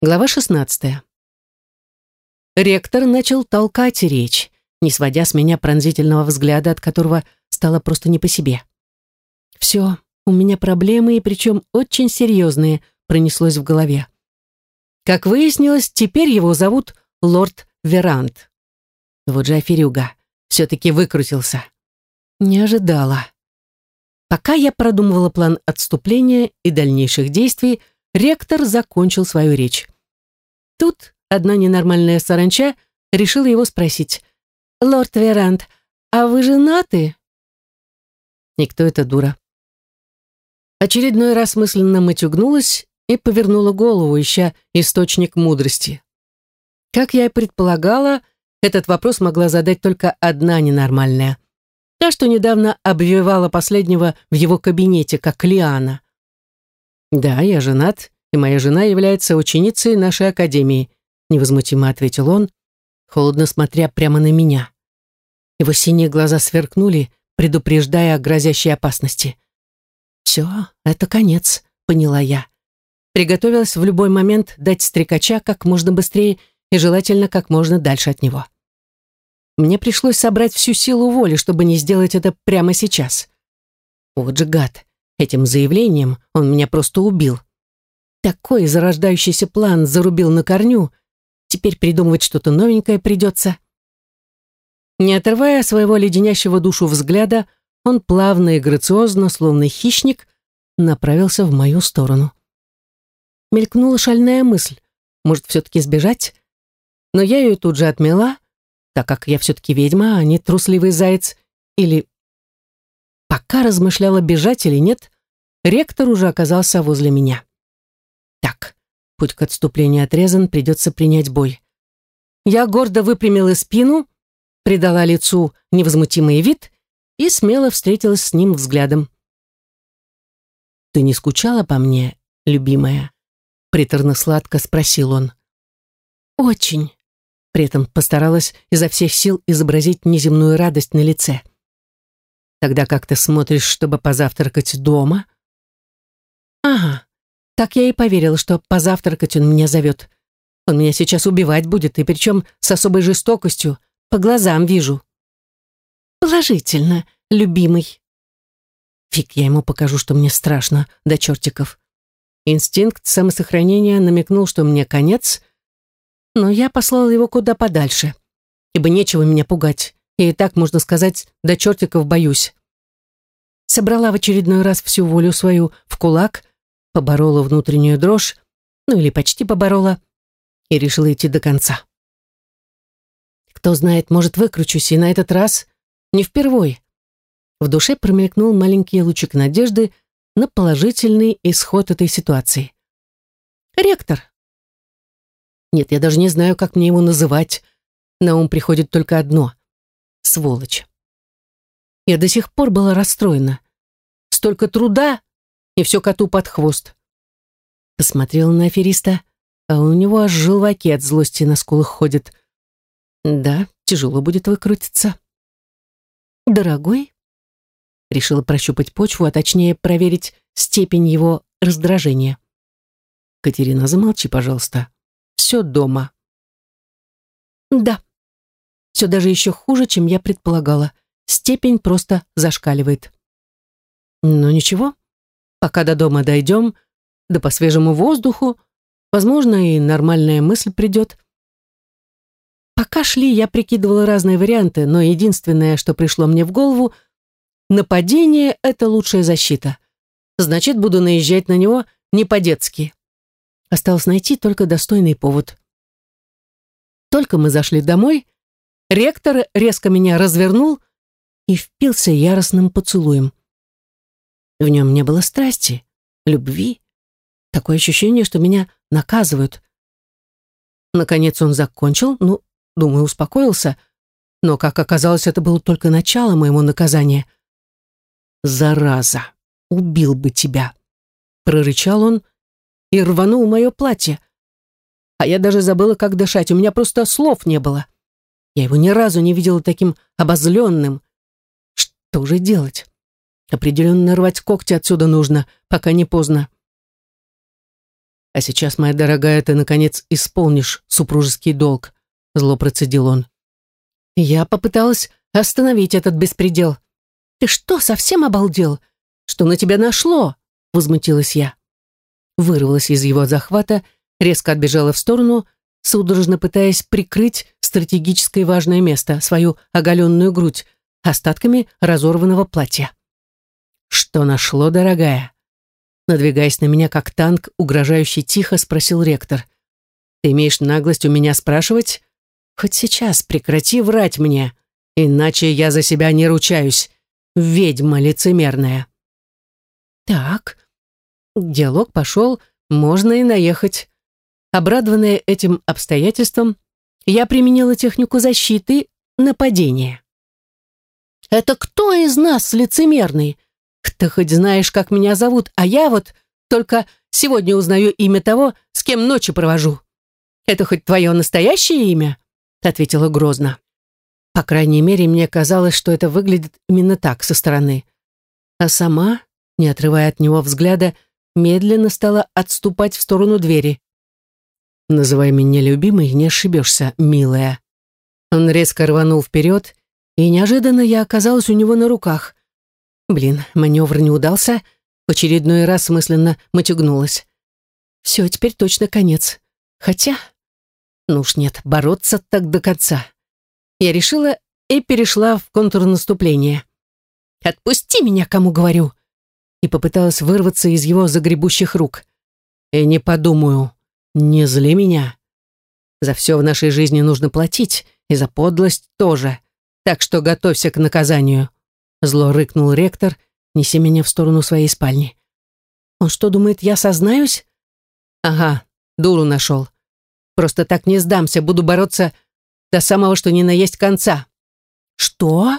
Глава 16. Ректор начал толкать речь, не сводя с меня пронзительного взгляда, от которого стало просто не по себе. «Все, у меня проблемы, и причем очень серьезные», пронеслось в голове. Как выяснилось, теперь его зовут лорд Верант. Вот же аферюга, все-таки выкрутился. Не ожидала. Пока я продумывала план отступления и дальнейших действий, ректор закончил свою речь. Тут одна ненормальная саранча решила его спросить. «Лорд Верант, а вы женаты?» Никто это дура. Очередной раз мысленно матюгнулась и повернула голову, ища источник мудрости. Как я и предполагала, этот вопрос могла задать только одна ненормальная. Та, что недавно обвивала последнего в его кабинете, как Лиана. «Да, я женат, и моя жена является ученицей нашей академии», невозмутимо ответил он, холодно смотря прямо на меня. Его синие глаза сверкнули, предупреждая о грозящей опасности. «Все, это конец», — поняла я. Приготовилась в любой момент дать стрекача как можно быстрее и желательно как можно дальше от него. Мне пришлось собрать всю силу воли, чтобы не сделать это прямо сейчас. Вот же гад. Этим заявлением он меня просто убил. Такой зарождающийся план зарубил на корню. Теперь придумывать что-то новенькое придется. Не отрывая своего леденящего душу взгляда, он плавно и грациозно, словно хищник, направился в мою сторону. Мелькнула шальная мысль. Может, все-таки сбежать? Но я ее тут же отмела, так как я все-таки ведьма, а не трусливый заяц. Или... Пока размышляла, бежать или нет, ректор уже оказался возле меня. Так, путь к отступлению отрезан, придется принять бой. Я гордо выпрямила спину, придала лицу невозмутимый вид и смело встретилась с ним взглядом. «Ты не скучала по мне, любимая?» Приторно-сладко спросил он. «Очень». При этом постаралась изо всех сил изобразить неземную радость на лице. «Тогда как ты смотришь, чтобы позавтракать дома?» «Ага, так я и поверила, что позавтракать он меня зовет. Он меня сейчас убивать будет, и причем с особой жестокостью, по глазам вижу. Положительно, любимый. Фиг, я ему покажу, что мне страшно, до чертиков. Инстинкт самосохранения намекнул, что мне конец, но я послала его куда подальше, ибо нечего меня пугать, и так, можно сказать, до чертиков боюсь. Собрала в очередной раз всю волю свою в кулак поборола внутреннюю дрожь, ну или почти поборола, и решила идти до конца. Кто знает, может, выкручусь, и на этот раз не впервой. В душе промелькнул маленький лучик надежды на положительный исход этой ситуации. «Ректор!» Нет, я даже не знаю, как мне его называть. На ум приходит только одно — сволочь. Я до сих пор была расстроена. Столько труда и все коту под хвост. Посмотрел на афериста, а у него аж желваки от злости на скулах ходят. Да, тяжело будет выкрутиться. «Дорогой?» Решила прощупать почву, а точнее проверить степень его раздражения. «Катерина, замолчи, пожалуйста. Все дома». «Да. Все даже еще хуже, чем я предполагала. Степень просто зашкаливает». «Ну ничего, Пока до дома дойдем, да по свежему воздуху, возможно, и нормальная мысль придет. Пока шли, я прикидывала разные варианты, но единственное, что пришло мне в голову, нападение — это лучшая защита. Значит, буду наезжать на него не по-детски. Осталось найти только достойный повод. Только мы зашли домой, ректор резко меня развернул и впился яростным поцелуем. В нем не было страсти, любви. Такое ощущение, что меня наказывают. Наконец он закончил, ну, думаю, успокоился, но, как оказалось, это было только начало моему наказания. «Зараза! Убил бы тебя!» Прорычал он и рванул мое платье. А я даже забыла, как дышать, у меня просто слов не было. Я его ни разу не видела таким обозленным. Что же делать? Определенно рвать когти отсюда нужно, пока не поздно. А сейчас, моя дорогая, ты, наконец, исполнишь супружеский долг», — зло процедил он. Я попыталась остановить этот беспредел. «Ты что, совсем обалдел? Что на тебя нашло?» — возмутилась я. Вырвалась из его захвата, резко отбежала в сторону, судорожно пытаясь прикрыть стратегическое важное место, свою оголенную грудь, остатками разорванного платья. «Что нашло, дорогая?» Надвигаясь на меня, как танк, угрожающий тихо, спросил ректор. «Ты имеешь наглость у меня спрашивать? Хоть сейчас прекрати врать мне, иначе я за себя не ручаюсь. Ведьма лицемерная». «Так, диалог пошел, можно и наехать». Обрадованная этим обстоятельством, я применила технику защиты нападения. «Это кто из нас лицемерный? Ты хоть знаешь, как меня зовут, а я вот только сегодня узнаю имя того, с кем ночи провожу. Это хоть твое настоящее имя?» ответила грозно. По крайней мере, мне казалось, что это выглядит именно так со стороны. А сама, не отрывая от него взгляда, медленно стала отступать в сторону двери. «Называй меня любимой, не ошибешься, милая». Он резко рванул вперед, и неожиданно я оказалась у него на руках. Блин, маневр не удался, в очередной раз мысленно матюгнулась. Все, теперь точно конец. Хотя, ну уж нет, бороться так до конца. Я решила и перешла в контрнаступление. «Отпусти меня, кому говорю!» И попыталась вырваться из его загребущих рук. «И не подумаю, не зли меня. За все в нашей жизни нужно платить, и за подлость тоже. Так что готовься к наказанию». Зло рыкнул ректор, неся меня в сторону своей спальни. «Он что, думает, я сознаюсь?» «Ага, дуру нашел. Просто так не сдамся, буду бороться до самого, что ни на есть конца». «Что?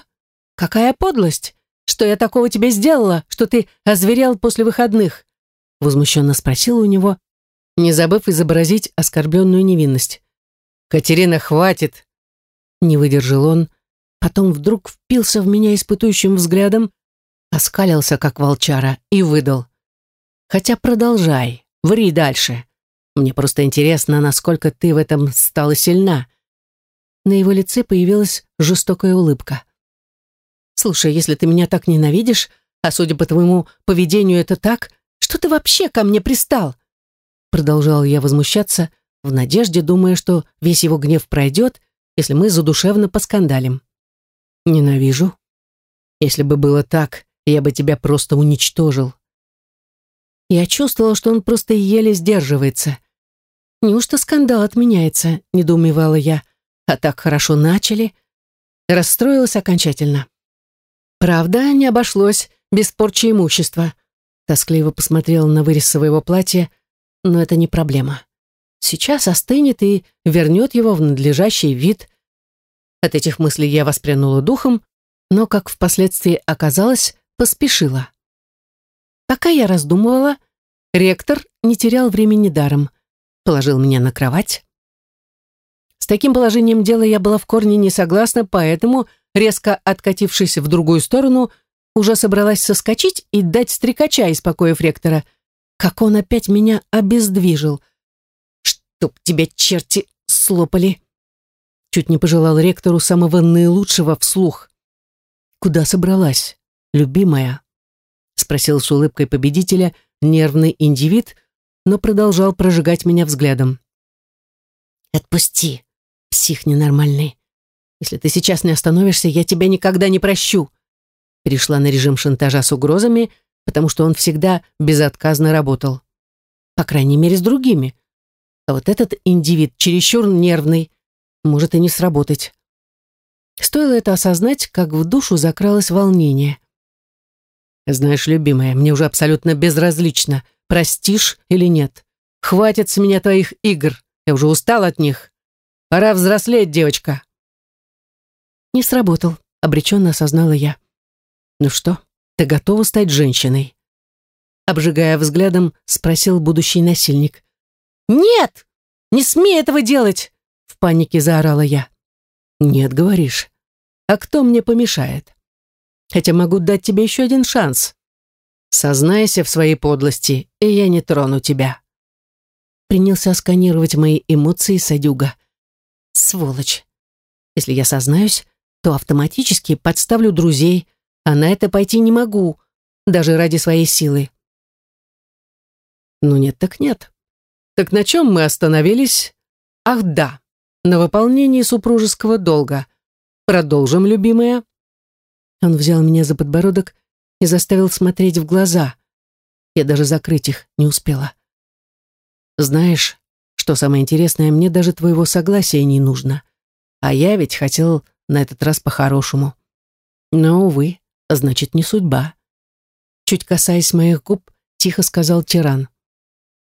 Какая подлость? Что я такого тебе сделала, что ты озверел после выходных?» Возмущенно спросила у него, не забыв изобразить оскорбленную невинность. «Катерина, хватит!» Не выдержал он, потом вдруг впился в меня испытующим взглядом, оскалился, как волчара, и выдал. «Хотя продолжай, ври дальше. Мне просто интересно, насколько ты в этом стала сильна». На его лице появилась жестокая улыбка. «Слушай, если ты меня так ненавидишь, а судя по твоему поведению это так, что ты вообще ко мне пристал?» Продолжал я возмущаться, в надежде, думая, что весь его гнев пройдет, если мы задушевно поскандалим. «Ненавижу. Если бы было так, я бы тебя просто уничтожил». Я чувствовала, что он просто еле сдерживается. «Неужто скандал отменяется?» — недоумевала я. «А так хорошо начали». Расстроилась окончательно. «Правда, не обошлось без порчи имущества». Тоскливо посмотрела на вырез своего платья, но это не проблема. Сейчас остынет и вернет его в надлежащий вид. От этих мыслей я воспрянула духом, но, как впоследствии оказалось, поспешила. Пока я раздумывала, ректор не терял времени даром положил меня на кровать. С таким положением дела я была в корне не согласна, поэтому, резко откатившись в другую сторону, уже собралась соскочить и дать стрекача из ректора, как он опять меня обездвижил. «Чтоб тебя черти слопали!» Чуть не пожелал ректору самого наилучшего вслух. «Куда собралась, любимая?» спросил с улыбкой победителя нервный индивид, но продолжал прожигать меня взглядом. «Отпусти, псих ненормальный. Если ты сейчас не остановишься, я тебя никогда не прощу». Перешла на режим шантажа с угрозами, потому что он всегда безотказно работал. По крайней мере, с другими. А вот этот индивид чересчур нервный, может и не сработать. Стоило это осознать, как в душу закралось волнение. «Знаешь, любимая, мне уже абсолютно безразлично, простишь или нет. Хватит с меня твоих игр, я уже устал от них. Пора взрослеть, девочка. Не сработал, обреченно осознала я. Ну что, ты готова стать женщиной? Обжигая взглядом, спросил будущий насильник. «Нет! Не смей этого делать!» Панике заорала я. «Нет, говоришь. А кто мне помешает? Хотя могу дать тебе еще один шанс. Сознайся в своей подлости, и я не трону тебя. принялся сканировать мои эмоции садюга. Сволочь. Если я сознаюсь, то автоматически подставлю друзей, а на это пойти не могу, даже ради своей силы. Ну нет так нет. Так на чем мы остановились? Ах да, на выполнении супружеского долга. Продолжим, любимая. Он взял меня за подбородок и заставил смотреть в глаза. Я даже закрыть их не успела. Знаешь, что самое интересное, мне даже твоего согласия не нужно. А я ведь хотел на этот раз по-хорошему. Но, увы, значит, не судьба. Чуть касаясь моих губ, тихо сказал тиран.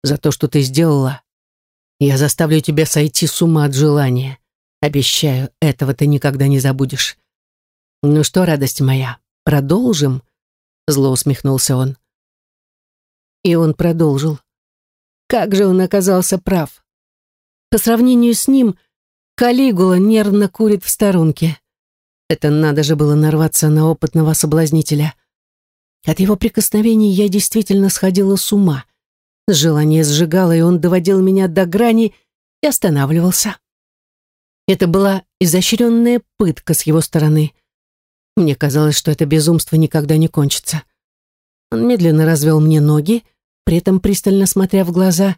За то, что ты сделала, я заставлю тебя сойти с ума от желания. Обещаю, этого ты никогда не забудешь. Ну что, радость моя, продолжим? Зло усмехнулся он. И он продолжил. Как же он оказался прав. По сравнению с ним, Калигула нервно курит в сторонке. Это надо же было нарваться на опытного соблазнителя. От его прикосновений я действительно сходила с ума. Желание сжигало, и он доводил меня до грани и останавливался. Это была изощренная пытка с его стороны. Мне казалось, что это безумство никогда не кончится. Он медленно развел мне ноги, при этом пристально смотря в глаза.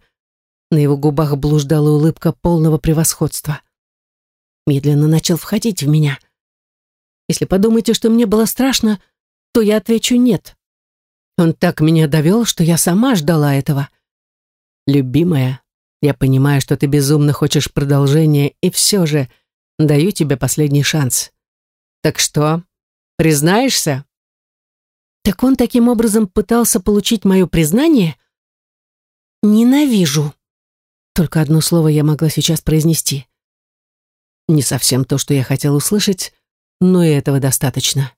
На его губах блуждала улыбка полного превосходства. Медленно начал входить в меня. Если подумаете, что мне было страшно, то я отвечу «нет». Он так меня довел, что я сама ждала этого. «Любимая, я понимаю, что ты безумно хочешь продолжения, и все же даю тебе последний шанс. Так что, признаешься?» Так он таким образом пытался получить мое признание? Ненавижу. Только одно слово я могла сейчас произнести. Не совсем то, что я хотел услышать, но и этого достаточно.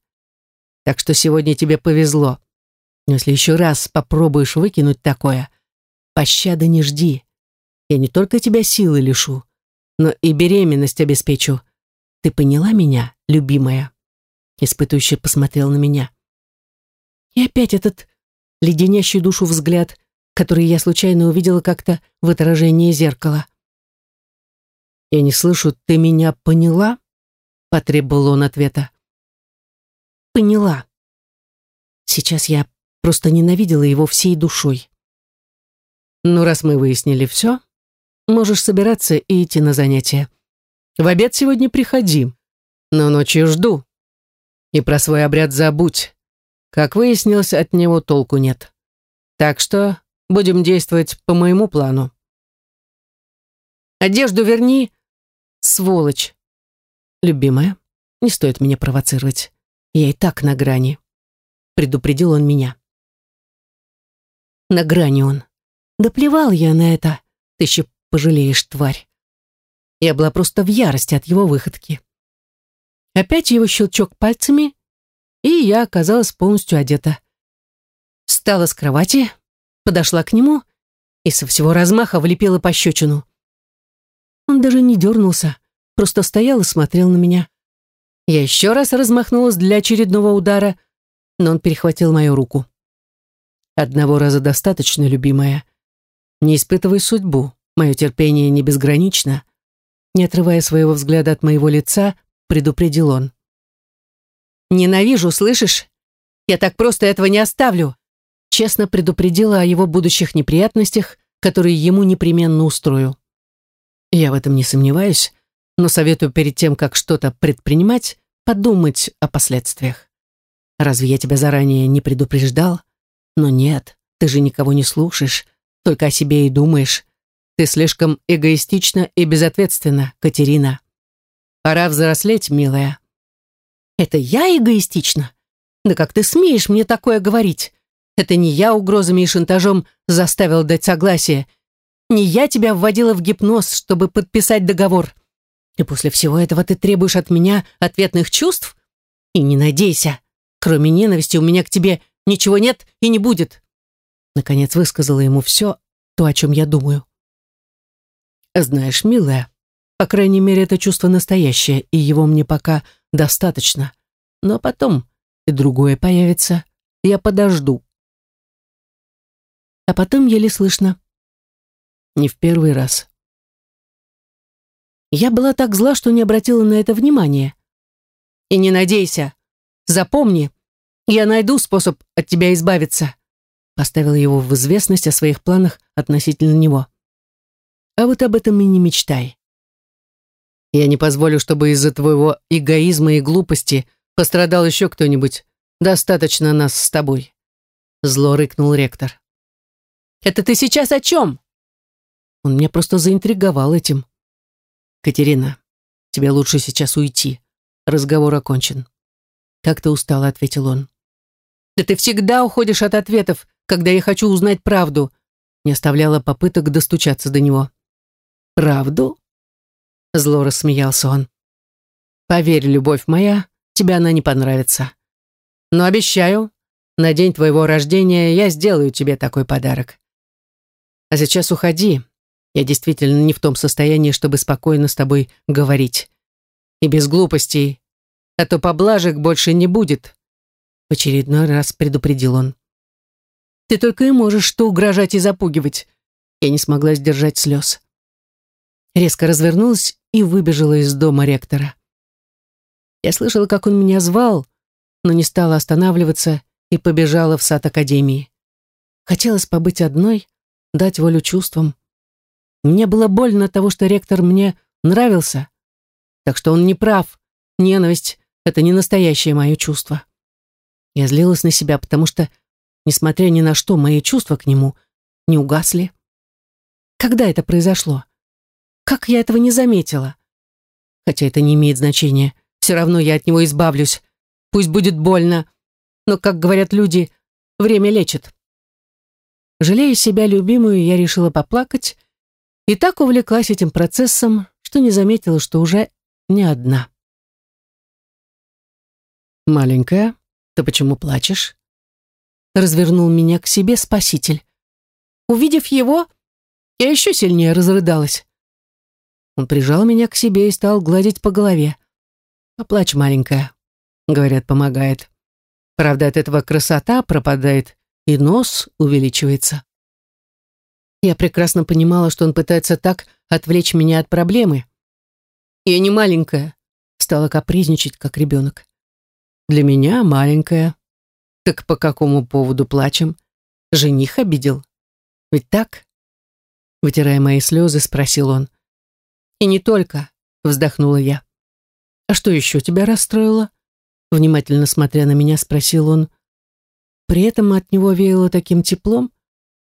Так что сегодня тебе повезло. Если еще раз попробуешь выкинуть такое, пощады не жди. Я не только тебя силы лишу, но и беременность обеспечу. Ты поняла меня, любимая?» Испытующий посмотрел на меня. И опять этот леденящий душу взгляд, который я случайно увидела как-то в отражении зеркала. «Я не слышу, ты меня поняла?» потребовал он ответа. «Поняла. Сейчас я просто ненавидела его всей душой. Ну, раз мы выяснили все, можешь собираться и идти на занятия. В обед сегодня приходи, но ночью жду. И про свой обряд забудь. Как выяснилось, от него толку нет. Так что будем действовать по моему плану. Одежду верни, сволочь. Любимая, не стоит меня провоцировать. Я и так на грани. Предупредил он меня. На грани он. Да плевал я на это. Ты еще пожалеешь, тварь. Я была просто в ярости от его выходки. Опять его щелчок пальцами, и я оказалась полностью одета. Встала с кровати, подошла к нему и со всего размаха влепила пощечину. Он даже не дернулся, просто стоял и смотрел на меня. Я еще раз размахнулась для очередного удара, но он перехватил мою руку. «Одного раза достаточно, любимая. Не испытывай судьбу, мое терпение не безгранично». Не отрывая своего взгляда от моего лица, предупредил он. «Ненавижу, слышишь? Я так просто этого не оставлю!» Честно предупредила о его будущих неприятностях, которые ему непременно устрою. Я в этом не сомневаюсь, но советую перед тем, как что-то предпринимать, подумать о последствиях. Разве я тебя заранее не предупреждал? Но нет, ты же никого не слушаешь, только о себе и думаешь. Ты слишком эгоистична и безответственна, Катерина. Пора взрослеть, милая. Это я эгоистична? Да как ты смеешь мне такое говорить? Это не я угрозами и шантажом заставила дать согласие. Не я тебя вводила в гипноз, чтобы подписать договор. И после всего этого ты требуешь от меня ответных чувств? И не надейся. Кроме ненависти у меня к тебе ничего нет и не будет. Наконец высказала ему все, то, о чем я думаю. Знаешь, милая, по крайней мере, это чувство настоящее, и его мне пока достаточно. Но потом и другое появится. Я подожду. А потом еле слышно. Не в первый раз. Я была так зла, что не обратила на это внимания. И не надейся. Запомни, я найду способ от тебя избавиться. Поставила его в известность о своих планах относительно него. А вот об этом и не мечтай. Я не позволю, чтобы из-за твоего эгоизма и глупости пострадал еще кто-нибудь. Достаточно нас с тобой. Зло рыкнул ректор. Это ты сейчас о чем? Он меня просто заинтриговал этим. Катерина, тебе лучше сейчас уйти. Разговор окончен. Как ты устала, ответил он. Да ты всегда уходишь от ответов, когда я хочу узнать правду. Не оставляла попыток достучаться до него. Правду? Зло рассмеялся он. Поверь, любовь моя, тебе она не понравится. Но обещаю, на день твоего рождения я сделаю тебе такой подарок. А сейчас уходи. Я действительно не в том состоянии, чтобы спокойно с тобой говорить. И без глупостей. А то поблажек больше не будет. В очередной раз предупредил он. Ты только и можешь что угрожать и запугивать. Я не смогла сдержать слез. Резко развернулась и выбежала из дома ректора. Я слышала, как он меня звал, но не стала останавливаться и побежала в сад академии. Хотелось побыть одной, дать волю чувствам. Мне было больно от того, что ректор мне нравился. Так что он не прав. Ненависть — это не настоящее мое чувство. Я злилась на себя, потому что, несмотря ни на что, мои чувства к нему не угасли. Когда это произошло? Как я этого не заметила? Хотя это не имеет значения. Все равно я от него избавлюсь. Пусть будет больно. Но, как говорят люди, время лечит. Жалея себя любимую, я решила поплакать и так увлеклась этим процессом, что не заметила, что уже не одна. «Маленькая, ты почему плачешь?» Развернул меня к себе спаситель. Увидев его, я еще сильнее разрыдалась. Он прижал меня к себе и стал гладить по голове. «Поплачь, маленькая», — говорят, помогает. Правда, от этого красота пропадает, и нос увеличивается. Я прекрасно понимала, что он пытается так отвлечь меня от проблемы. Я не маленькая, стала капризничать, как ребенок. Для меня маленькая. Так по какому поводу плачем? Жених обидел. Ведь так? Вытирая мои слезы, спросил он. И не только, вздохнула я. А что еще тебя расстроило? Внимательно смотря на меня, спросил он. При этом от него веяло таким теплом,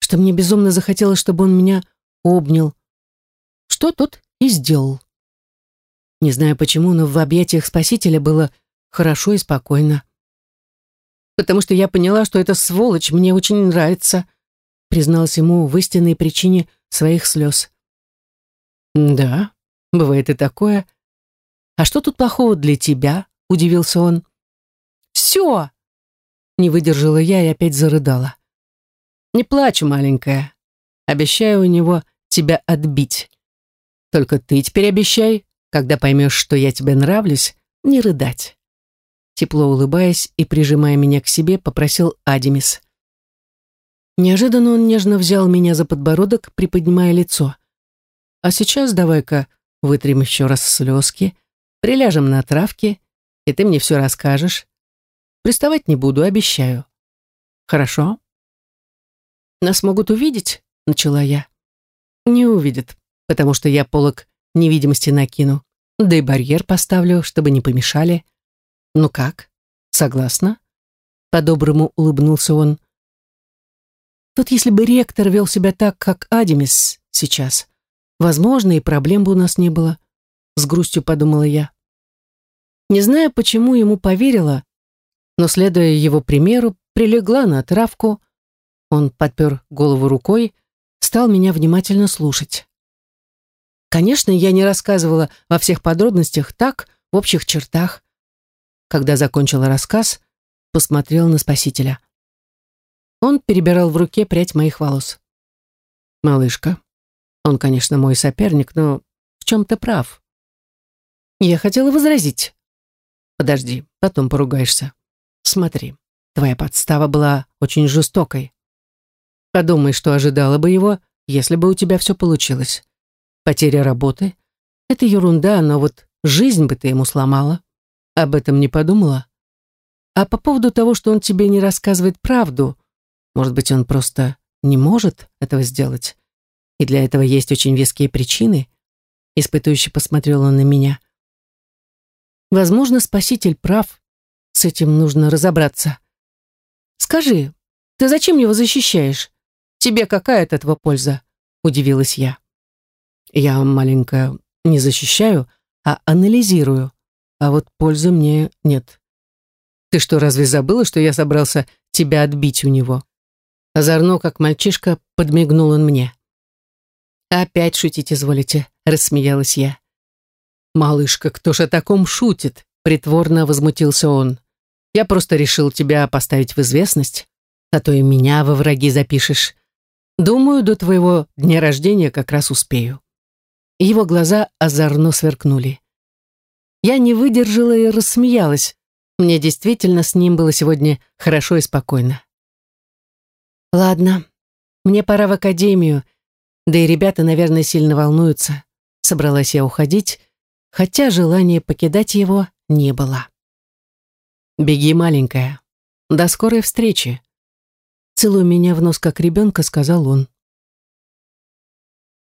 что мне безумно захотелось, чтобы он меня обнял. Что тот и сделал. Не знаю почему, но в объятиях спасителя было хорошо и спокойно. Потому что я поняла, что эта сволочь мне очень нравится, призналась ему в истинной причине своих слез. «Да, бывает и такое. А что тут плохого для тебя?» — удивился он. «Все!» — не выдержала я и опять зарыдала. «Не плачь, маленькая. Обещаю у него тебя отбить. Только ты теперь обещай, когда поймешь, что я тебе нравлюсь, не рыдать». Тепло улыбаясь и прижимая меня к себе, попросил Адимис. Неожиданно он нежно взял меня за подбородок, приподнимая лицо. А сейчас давай-ка вытрем еще раз слезки, приляжем на травке, и ты мне все расскажешь. Приставать не буду, обещаю. Хорошо? Нас могут увидеть, начала я. Не увидят, потому что я полок невидимости накину. Да и барьер поставлю, чтобы не помешали. Ну как? Согласна? По-доброму улыбнулся он. Тут если бы ректор вел себя так, как Адимис сейчас, Возможно, и проблем бы у нас не было, с грустью подумала я. Не знаю, почему ему поверила, но, следуя его примеру, прилегла на травку. Он подпер голову рукой, стал меня внимательно слушать. Конечно, я не рассказывала во всех подробностях, так, в общих чертах. Когда закончила рассказ, посмотрел на спасителя. Он перебирал в руке прядь моих волос. «Малышка, он, конечно, мой соперник, но в чем-то прав. Я хотела возразить. Подожди, потом поругаешься. Смотри, твоя подстава была очень жестокой. Подумай, что ожидала бы его, если бы у тебя все получилось. Потеря работы — это ерунда, но вот жизнь бы ты ему сломала. Об этом не подумала? А по поводу того, что он тебе не рассказывает правду, может быть, он просто не может этого сделать? И для этого есть очень веские причины? Испытующе посмотрел на меня. Возможно, спаситель прав. С этим нужно разобраться. Скажи, ты зачем его защищаешь? Тебе какая от этого польза? Удивилась я. Я, маленькая, не защищаю, а анализирую. А вот пользы мне нет. Ты что, разве забыла, что я собрался тебя отбить у него? Озорно, как мальчишка, подмигнул он мне. «Опять шутить изволите», — рассмеялась я. «Малышка, кто ж о таком шутит?» — притворно возмутился он. «Я просто решил тебя поставить в известность, а то и меня во враги запишешь. Думаю, до твоего дня рождения как раз успею». Его глаза озорно сверкнули. Я не выдержала и рассмеялась. Мне действительно с ним было сегодня хорошо и спокойно. «Ладно, мне пора в академию, да и ребята, наверное, сильно волнуются». Собралась я уходить, хотя желания покидать его не было. «Беги, маленькая. До скорой встречи». Целуя меня в нос, как ребенка, сказал он.